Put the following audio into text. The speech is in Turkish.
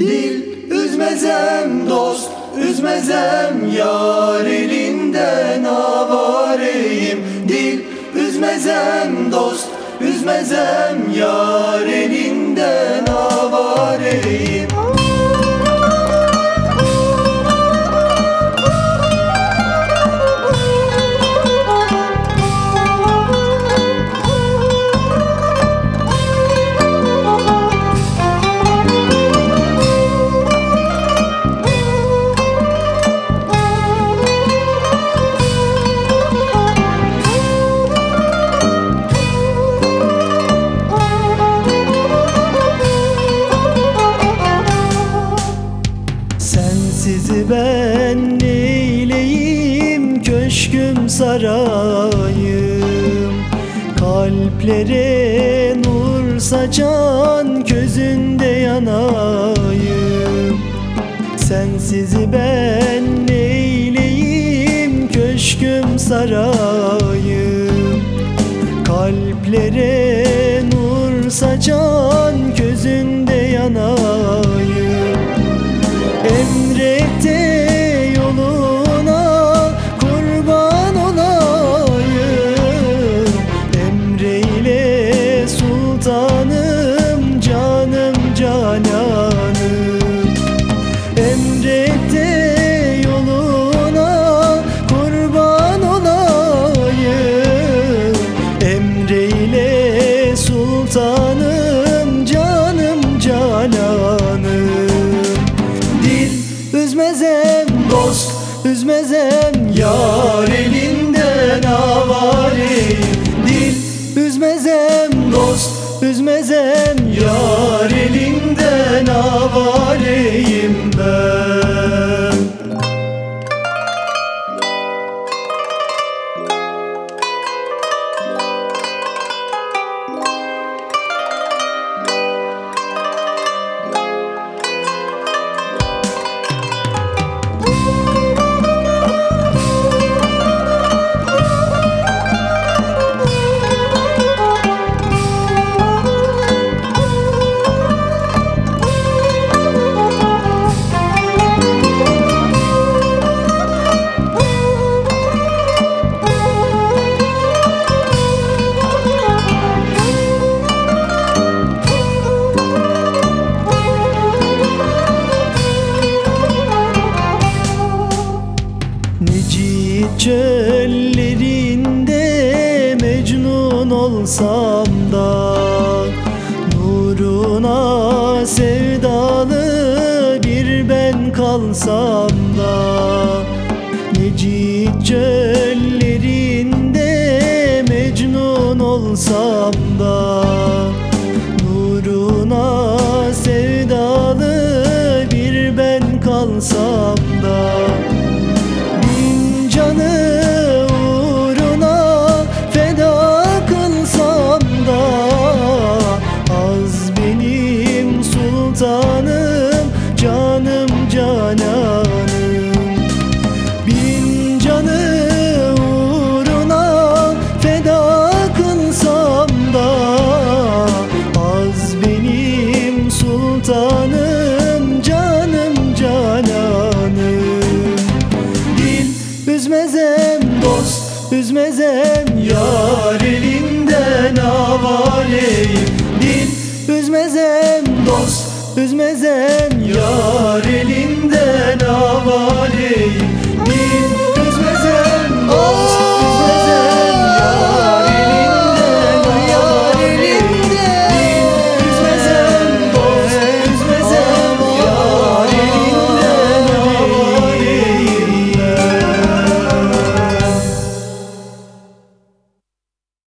Dil üzmezem dost üzmezem yar elinden avareyim. Dil üzmezem dost üzmezem yar elinden avareyim sarayım. Kalplere nur saçan közünde yanayım. Sensiz ben neyleyim? Köşküm sarayım. Kalplere nur saçan Emreyle sultanım canım cananım? Dil üzmezem dost üzmezem yar elinden avareyim Dil üzmezem dost üzmezem yar elinden avareyim ben olsam da Nuruna sevdalı bir ben kalsam da Necit çöllerinde Mecnun olsam da canı uğruna feda kılsam da Az benim sultanım canım cananım. Dil üzmezem dost üzmezem yar elinden avareyim Dil üzmezem dost üzmezem yar elinden avareyim